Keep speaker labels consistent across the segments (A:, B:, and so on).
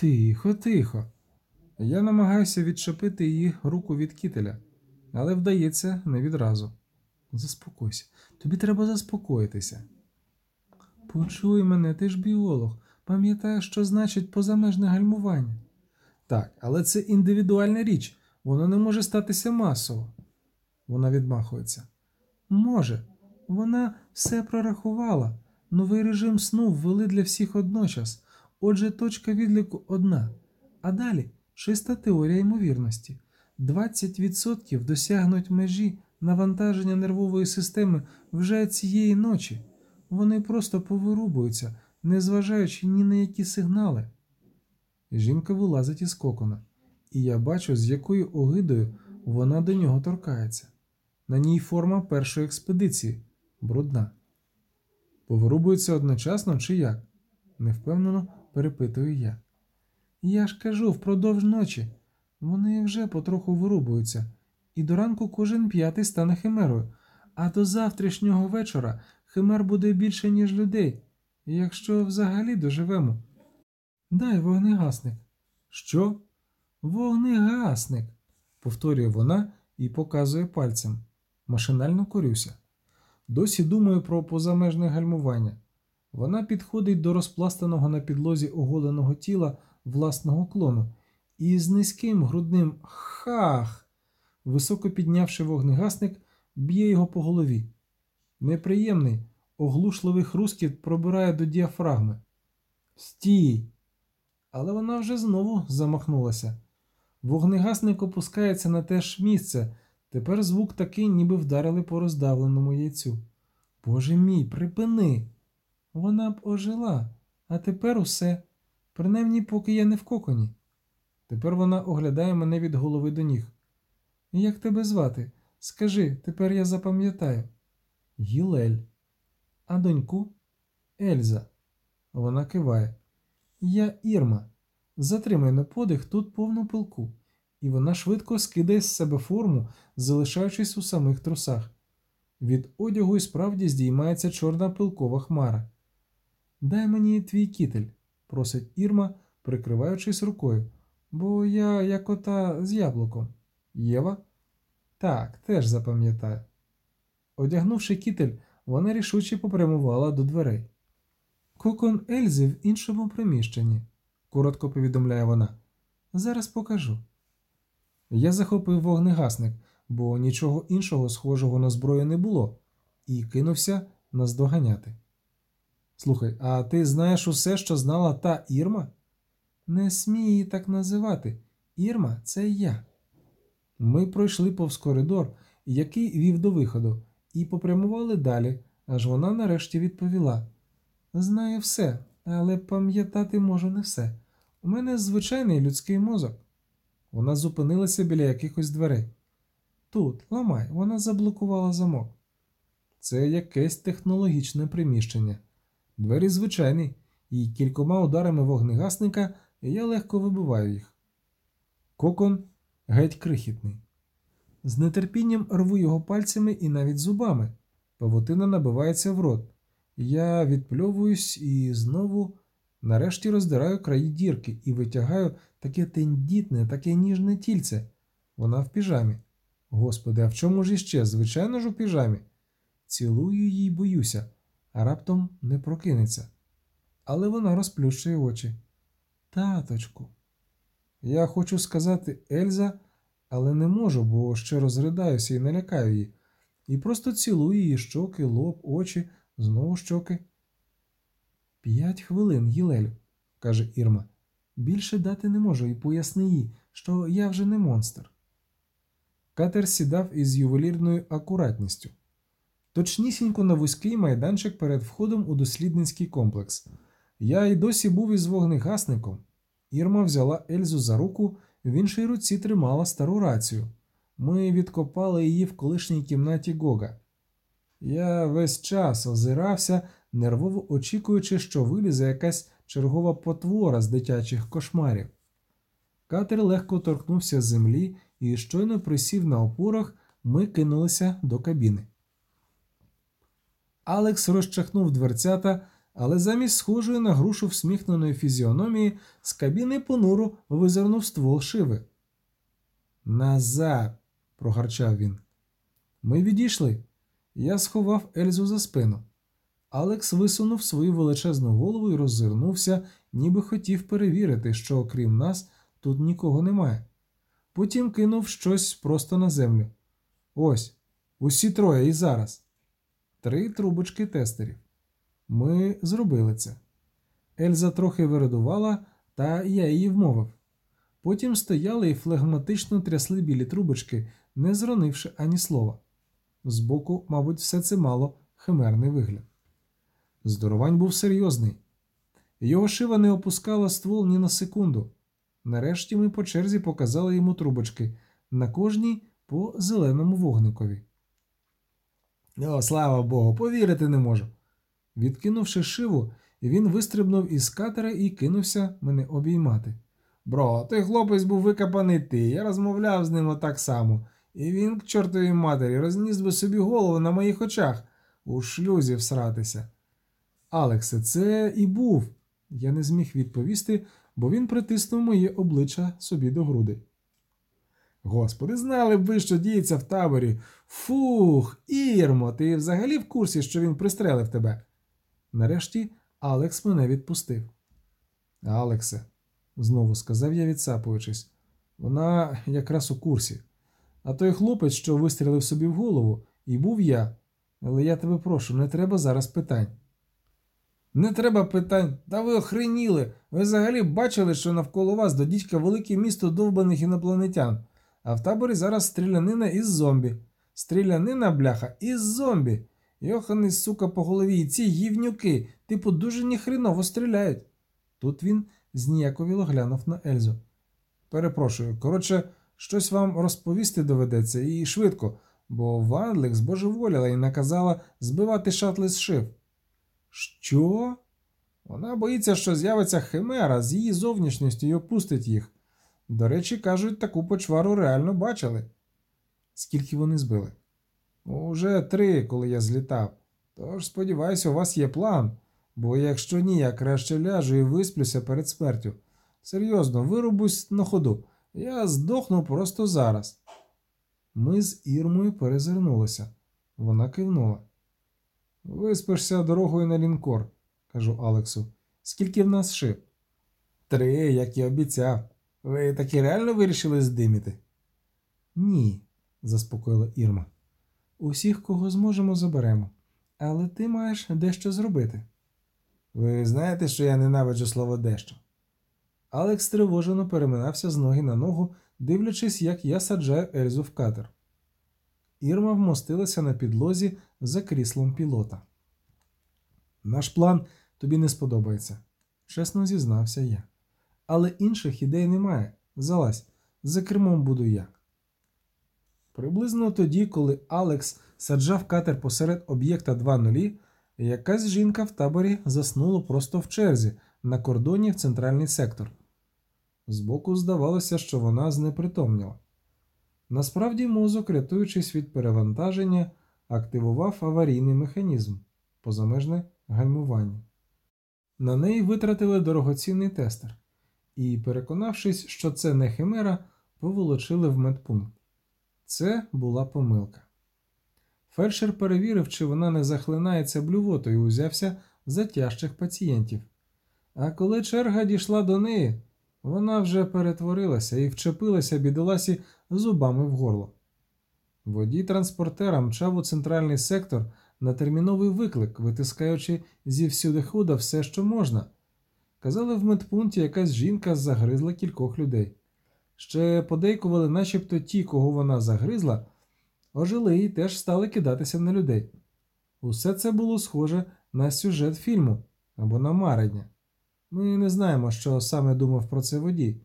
A: Тихо, тихо. Я намагаюся відчепити її руку від кітеля, але вдається не відразу. Заспокойся, тобі треба заспокоїтися. Почуй мене, ти ж біолог. Пам'ятаєш, що значить позамежне гальмування? Так, але це індивідуальна річ, воно не може статися масово. Вона відмахується. Може, вона все прорахувала. Новий режим сну ввели для всіх одночас. Отже, точка відліку одна. А далі чиста теорія ймовірності. 20% досягнуть межі навантаження нервової системи вже цієї ночі. Вони просто повирубуються, незважаючи ні на які сигнали. Жінка вилазить із кокона, і я бачу, з якою огидою вона до нього торкається. На ній форма першої експедиції брудна. Повирубуються одночасно чи як? невпевнено перепитую я. Я ж кажу, впродовж ночі. Вони вже потроху вирубуються, і до ранку кожен п'ятий стане химерою, а до завтрашнього вечора химер буде більше, ніж людей, якщо взагалі доживемо. Дай вогнегасник. Що? Вогнегасник, повторює вона і показує пальцем. Машинально корюся. Досі думаю про позамежне гальмування. Вона підходить до розпластаного на підлозі оголеного тіла власного клону і з низьким грудним хах, високо піднявши вогнегасник, б'є його по голові. Неприємний, оглушливий хрускіт пробирає до діафрагми. Стій! Але вона вже знову замахнулася. Вогнегасник опускається на те ж місце. Тепер звук такий, ніби вдарили по роздавленому яйцю. Боже мій, припини! Вона б ожила, а тепер усе, принаймні, поки я не в коконі. Тепер вона оглядає мене від голови до ніг. Як тебе звати? Скажи, тепер я запам'ятаю. Гілель. А доньку? Ельза. Вона киває. Я Ірма. Затримай на подих тут повну пилку, і вона швидко скидає з себе форму, залишаючись у самих трусах. Від одягу і справді здіймається чорна пилкова хмара. Дай мені твій кітель, просить Ірма, прикриваючись рукою, бо я як ота з яблуком. Єва? Так, теж запам'ятаю. Одягнувши кітель, вона рішуче попрямувала до дверей. Кокон Ельзи в іншому приміщенні, коротко повідомляє вона. Зараз покажу. Я захопив вогнегасник, бо нічого іншого схожого на зброю не було, і кинувся наздоганяти. Слухай, а ти знаєш усе, що знала та Ірма? Не смій її так називати. Ірма це я. Ми пройшли повз коридор, який вів до виходу, і попрямували далі, аж вона нарешті відповіла: Знаю все, але пам'ятати можу не все. У мене звичайний людський мозок. Вона зупинилася біля якихось дверей. Тут, ламай, вона заблокувала замок. Це якесь технологічне приміщення. Двері звичайні, і кількома ударами вогнегасника я легко вибиваю їх. Кокон геть крихітний. З нетерпінням рву його пальцями і навіть зубами. Павутина набивається в рот. Я відпльовуюсь і знову, нарешті, роздираю краї дірки і витягаю таке тендітне, таке ніжне тільце. Вона в піжамі. Господи, а в чому ж іще? Звичайно ж у піжамі. Цілую її, боюся, раптом не прокинеться. Але вона розплющує очі. Таточку. Я хочу сказати Ельза, але не можу, бо ще розридаюся і налякаю її. І просто цілую її щоки, лоб, очі, знову щоки. П'ять хвилин, Гілелю, каже Ірма. Більше дати не можу і поясни їй, що я вже не монстр. Катер сідав із ювелірною акуратністю. Точнісінько на вузький майданчик перед входом у дослідницький комплекс. Я й досі був із вогнегасником. Ірма взяла Ельзу за руку, в іншій руці тримала стару рацію. Ми відкопали її в колишній кімнаті Гога. Я весь час озирався, нервово очікуючи, що вилізе якась чергова потвора з дитячих кошмарів. Катер легко торкнувся землі і щойно присів на опорах, ми кинулися до кабіни. Алекс розчахнув дверцята, але замість схожої на грушу всміхненої фізіономії з кабіни понуро визирнув ствол шиви. Назад. прогарчав він. Ми відійшли. Я сховав Ельзу за спину. Алекс висунув свою величезну голову і роззирнувся, ніби хотів перевірити, що окрім нас тут нікого немає. Потім кинув щось просто на землю. Ось, усі троє і зараз. Три трубочки тестерів. Ми зробили це. Ельза трохи вирадувала, та я її вмовив. Потім стояли і флегматично трясли білі трубочки, не зронивши ані слова. Збоку, мабуть, все це мало химерний вигляд. Здоровань був серйозний. Його шива не опускала ствол ні на секунду. Нарешті ми по черзі показали йому трубочки, на кожній по зеленому вогникові. О, слава Богу, повірити не можу. Відкинувши шиву, він вистрибнув із катера і кинувся мене обіймати. Бро, той хлопець був викопаний ти, я розмовляв з ним отак само, і він, к чортовій матері, розніс би собі голову на моїх очах у шлюзі всратися. Алексе, це і був. Я не зміг відповісти, бо він притиснув моє обличчя собі до груди. Господи, знали б ви, що діється в таборі. Фух, Ірмо, ти взагалі в курсі, що він пристрелив тебе. Нарешті Алекс мене відпустив. Алексе, знову сказав я, відсапуючись, вона якраз у курсі. А той хлопець, що вистрілив собі в голову, і був я. Але я тебе прошу, не треба зараз питань. Не треба питань, та ви охреніли. Ви взагалі бачили, що навколо вас до дідька велике місто довбаних інопланетян, а в таборі зараз стрілянина із зомбі. Стрілянина, бляха, із зомбі. Йоханий, сука, по голові, і ці гівнюки, типу, дуже ніхреново стріляють. Тут він зніяковіло глянув на Ельзу. Перепрошую, коротше, щось вам розповісти доведеться і швидко, бо Вандлик збожеволіла і наказала збивати шатли з шив. Що? Вона боїться, що з'явиться химера з її зовнішністю і опустить їх. До речі, кажуть, таку почвару реально бачили. Скільки вони збили? Уже три, коли я злітав. Тож, сподіваюся, у вас є план, бо якщо ні, я краще ляжу і висплюся перед смертю. Серйозно, вирубусь на ходу. Я здохну просто зараз. Ми з Ірмою перезирнулися. Вона кивнула. Виспишся дорогою на лінкор, кажу Алексу. Скільки в нас шип? Три, як і обіцяв. Ви таки реально вирішили здиміти? Ні, заспокоїла Ірма. Усіх, кого зможемо, заберемо. Але ти маєш дещо зробити. Ви знаєте, що я ненавиджу слово дещо. Алекс тривожено переминався з ноги на ногу, дивлячись, як я саджаю Ельзу в катер. Ірма вмостилася на підлозі за кріслом пілота. Наш план тобі не сподобається, чесно зізнався я. Але інших ідей немає. Залазь, за кермом буду я. Приблизно тоді, коли Алекс саджав катер посеред об'єкта 2.0, якась жінка в таборі заснула просто в черзі на кордоні в центральний сектор. Збоку здавалося, що вона знепритомніла. Насправді мозок, рятуючись від перевантаження, активував аварійний механізм позамежне гальмування. На неї витратили дорогоцінний тестер і, переконавшись, що це не химера, поволочили в медпункт. Це була помилка. Фельдшер перевірив, чи вона не захлинається блювотою, узявся за тяжчих пацієнтів. А коли черга дійшла до неї, вона вже перетворилася і вчепилася бідоласі зубами в горло. Водій транспортера мчав у центральний сектор на терміновий виклик, витискаючи зі всюди худа все, що можна. Казали, в медпункті якась жінка загризла кількох людей. Ще подейкували, начебто ті, кого вона загризла, ожили і теж стали кидатися на людей. Усе це було схоже на сюжет фільму або на марення. Ми не знаємо, що саме думав про це водій.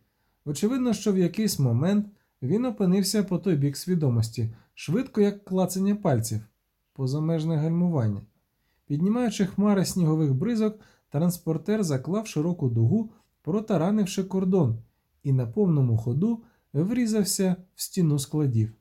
A: Очевидно, що в якийсь момент він опинився по той бік свідомості, швидко як клацання пальців, позамежне гальмування. Піднімаючи хмари снігових бризок, транспортер заклав широку дугу, протаранивши кордон, і на повному ходу врізався в стіну складів.